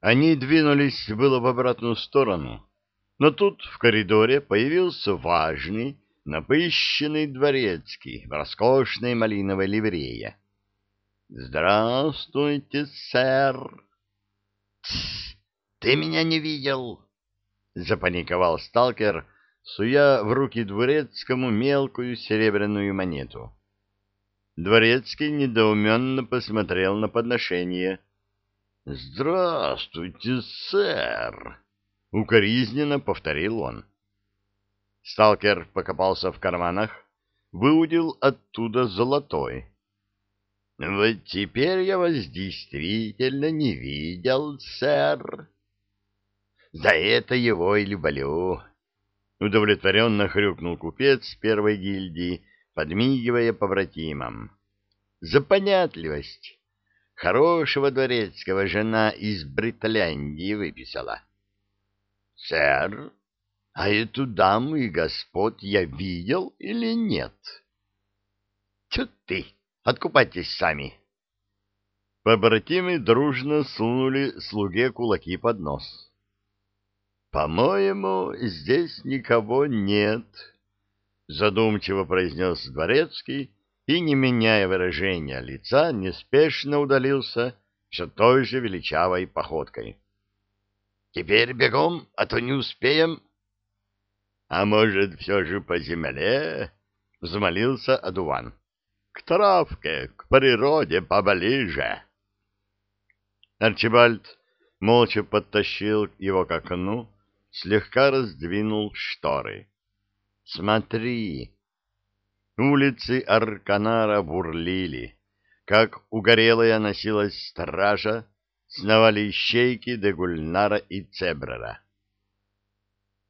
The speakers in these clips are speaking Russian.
Они двинулись было в обратную сторону, но тут в коридоре появился важный, напыщенный дворецкий в роскошной малиновой ливрее. «Здравствуйте, сэр!» «Тсс! Ты меня не видел!» — запаниковал сталкер, суя в руки дворецкому мелкую серебряную монету. Дворецкий недоуменно посмотрел на подношение. «Здравствуйте, сэр!» — укоризненно повторил он. Сталкер покопался в карманах, выудил оттуда золотой. «Вот теперь я вас действительно не видел, сэр!» «За это его и люблю!» Удовлетворенно хрюкнул купец первой гильдии, подмигивая побратимам. «За понятливость!» Хорошего дворецкого жена из Бритляндии выписала. — Сэр, а эту даму и господ я видел или нет? — Чё ты, откупайтесь сами. Побратимы дружно сунули слуге кулаки под нос. — По-моему, здесь никого нет, — задумчиво произнес дворецкий, и, не меняя выражения лица, неспешно удалился все той же величавой походкой. — Теперь бегом, а то не успеем. — А может, все же по земле? — взмолился Адуван. — К травке, к природе поближе. Арчибальд молча подтащил его к окну, слегка раздвинул шторы. — Смотри! Улицы Арканара бурлили. Как угорелая носилась стража, сновали ищейки де Гульнара и Цебрера.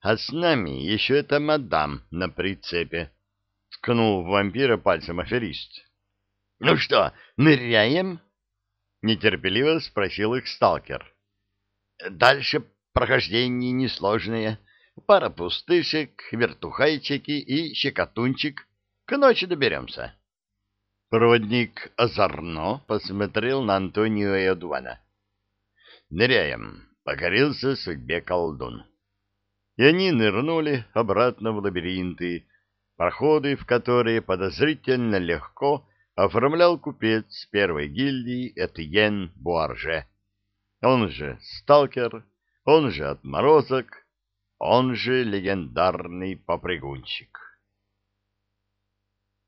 А с нами еще эта мадам на прицепе, — ткнул в вампира пальцем аферист. — Ну что, ныряем? — нетерпеливо спросил их сталкер. — Дальше прохождение несложное. Пара пустышек, вертухайчики и щекотунчик — к ночи доберемся. Проводник озорно посмотрел на Антонио и Адуана. Ныряем. Покорился судьбе колдун. И они нырнули обратно в лабиринты, проходы в которые подозрительно легко оформлял купец первой гильдии Этьен Буарже. Он же сталкер, он же отморозок, он же легендарный попрыгунчик.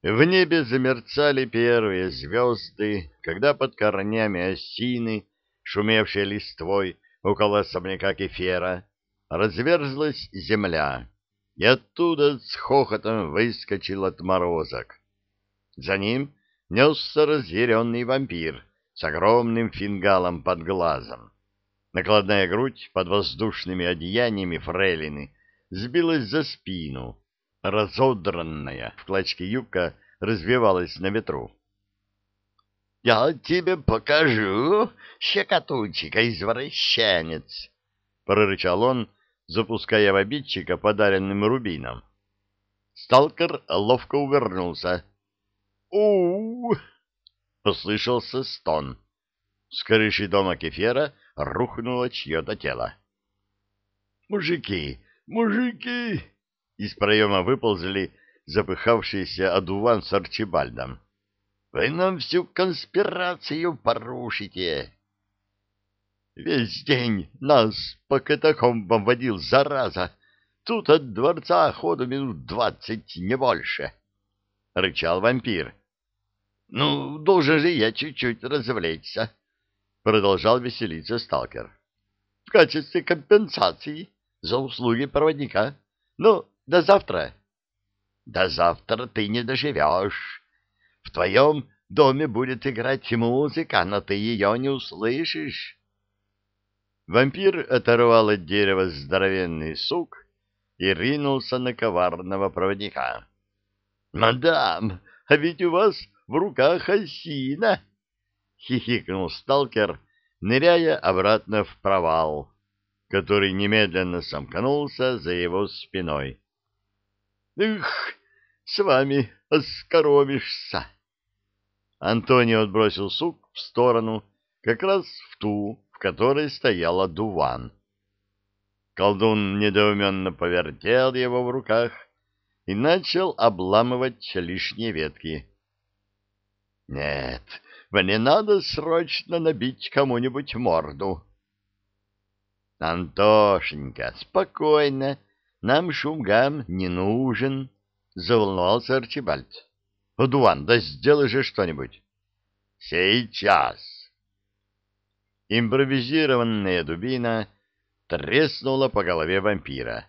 В небе замерцали первые звезды, когда под корнями осины, шумевшей листвой около особняка Кефера, разверзлась земля, и оттуда с хохотом выскочил отморозок. За ним несся разъяренный вампир с огромным фингалом под глазом. Накладная грудь под воздушными одеяниями фрейлины сбилась за спину, разодранная в клочке юбка развивалась на ветру. — Я тебе покажу, щекотунчика, извращенец! — прорычал он, запуская в обидчика подаренным рубином. Сталкер ловко увернулся. у, послышался стон. С крыши дома Кефера рухнуло чье-то тело. «Мужики! Мужики!» Из проема выползли запыхавшийся одуван с Арчибальдом. — Вы нам всю конспирацию порушите! Весь день нас по катакомбам водил, зараза! Тут от дворца ходу минут двадцать, не больше! — рычал вампир. — Ну, должен же я чуть-чуть развлечься! — продолжал веселиться сталкер. — В качестве компенсации за услуги проводника. Ну, до завтра. До завтра ты не доживешь. В твоем доме будет играть музыка, но ты ее не услышишь. Вампир оторвал от дерева здоровенный сук и ринулся на коварного проводника. — Мадам, а ведь у вас в руках осина! — хихикнул сталкер, ныряя обратно в провал, который немедленно сомкнулся за его спиной. Эх, с вами оскоромишься. Антонио отбросил сук в сторону, как раз в ту, в которой стояла дуван. Колдун недоуменно повертел его в руках и начал обламывать лишние ветки. — Нет, мне надо срочно набить кому-нибудь морду. — Антошенька, спокойно, нам шум-гам не нужен, — заволновался Арчибальд. — Дуван, да сделай же что-нибудь. — Сейчас. Импровизированная дубина треснула по голове вампира.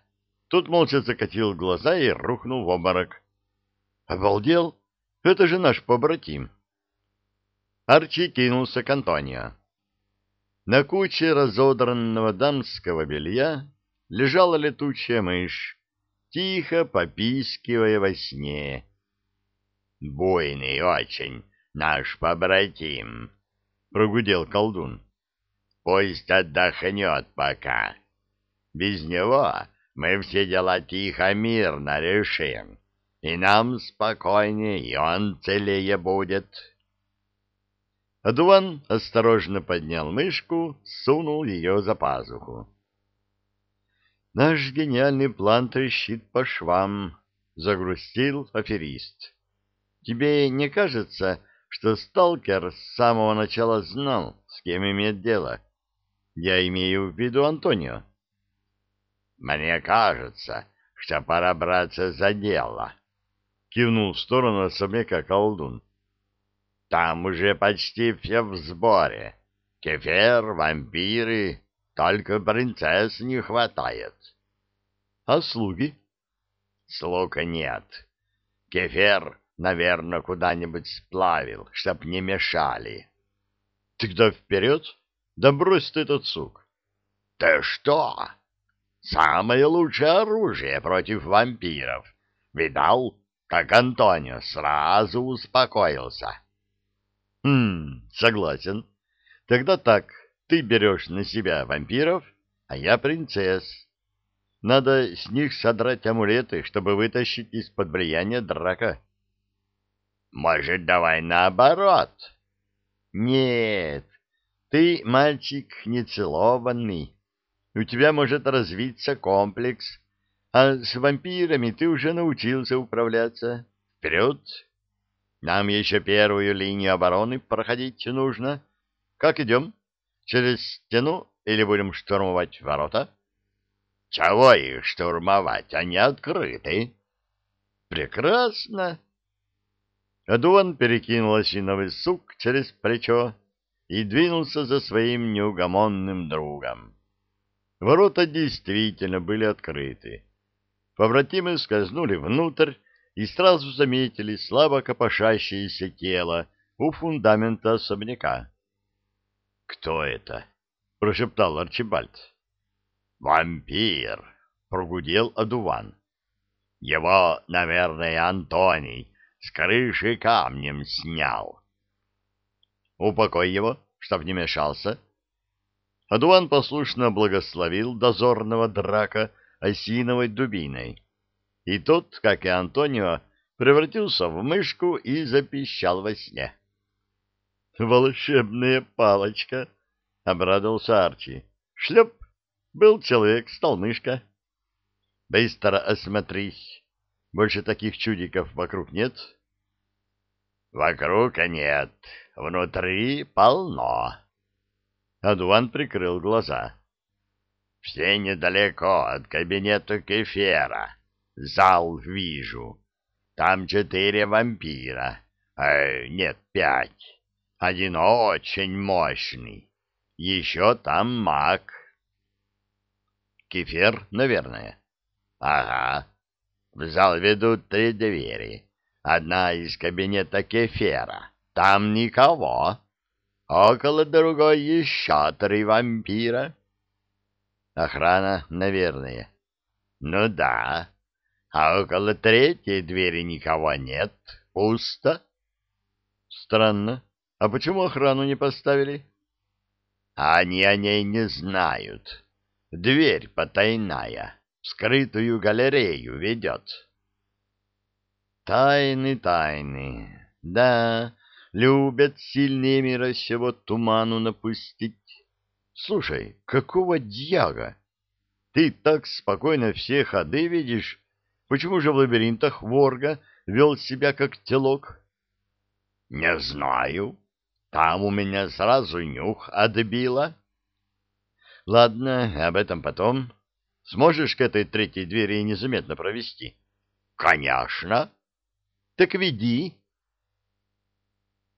Тут молча закатил глаза и рухнул в обморок. «Обалдел? Это же наш побратим!» Арчи кинулся к Антонио. На куче разодранного дамского белья лежала летучая мышь, тихо попискивая во сне. «Буйный очень наш побратим», — прогудел колдун. «Пусть отдохнет пока. Без него мы все дела тихо, мирно решим, и нам спокойнее, и он целее будет». Адуан осторожно поднял мышку, сунул ее за пазуху. «Наш гениальный план трещит по швам», — загрустил аферист. «Тебе не кажется, что сталкер с самого начала знал, с кем имеет дело? Я имею в виду Антонио». «Мне кажется, что пора браться за дело», — кивнул в сторону особняка колдун. Там уже почти все в сборе. Кефер, вампиры, только принцесс не хватает. А слуги? Слуг нет. Кефер, наверное, куда-нибудь сплавил, чтоб не мешали. Тогда вперед, да брось ты этот сук. Ты что? Самое лучшее оружие против вампиров. Видал, как Антонио сразу успокоился? Хм, согласен. Тогда так, ты берешь на себя вампиров, а я принцесс. Надо с них содрать амулеты, чтобы вытащить из-под влияния драка. Может, давай наоборот? Нет, ты мальчик нецелованный. У тебя может развиться комплекс, а с вампирами ты уже научился управляться. Вперед! Нам еще первую линию обороны проходить нужно. Как идем? Через стену или будем штурмовать ворота? Чего их штурмовать? Они открыты. Прекрасно. Адуан перекинул осиновый сук через плечо и двинулся за своим неугомонным другом. Ворота действительно были открыты. Побратимы скользнули внутрь, и сразу заметили слабо копошащееся тело у фундамента особняка. — Кто это? — прошептал Арчибальд. — Вампир! — прогудел одуван. — Его, наверное, Антоний с крыши камнем снял. — Упокой его, чтоб не мешался. Адуан послушно благословил дозорного драка осиновой дубиной и тот, как и Антонио, превратился в мышку и запищал во сне. «Волшебная палочка!» — обрадовался Арчи. «Шлеп! Был человек, стал мышка. Быстро осмотрись. Больше таких чудиков вокруг нет?» «Вокруг нет. Внутри полно». Адуан прикрыл глаза. «Все недалеко от кабинета Кефера» зал вижу. Там четыре вампира. Э, нет, пять. Один очень мощный. Еще там маг. Кефир, наверное. Ага. В зал ведут три двери. Одна из кабинета Кефера. Там никого. Около другой еще три вампира. Охрана, наверное. Ну да а около третьей двери никого нет, пусто. Странно. А почему охрану не поставили? Они о ней не знают. Дверь потайная, в скрытую галерею ведет. Тайны, тайны. Да, любят сильнее мира сего туману напустить. Слушай, какого дьяга? Ты так спокойно все ходы видишь. Почему же в лабиринтах Ворга вел себя как телок? — Не знаю. Там у меня сразу нюх отбило. — Ладно, об этом потом. Сможешь к этой третьей двери незаметно провести? — Конечно. — Так веди.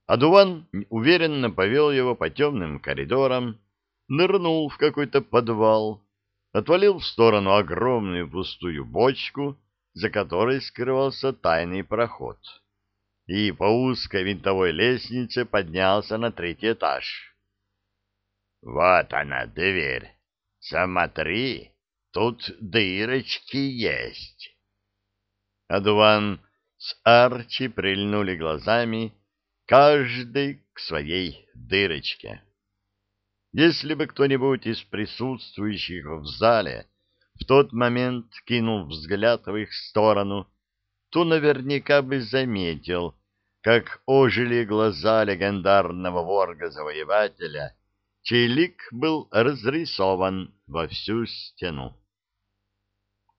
Адуван уверенно повел его по темным коридорам, нырнул в какой-то подвал, отвалил в сторону огромную пустую бочку, за которой скрывался тайный проход, и по узкой винтовой лестнице поднялся на третий этаж. «Вот она, дверь. Смотри, тут дырочки есть». Адуван с Арчи прильнули глазами, каждый к своей дырочке. Если бы кто-нибудь из присутствующих в зале в тот момент кинул взгляд в их сторону, то наверняка бы заметил, как ожили глаза легендарного ворга-завоевателя, чей лик был разрисован во всю стену.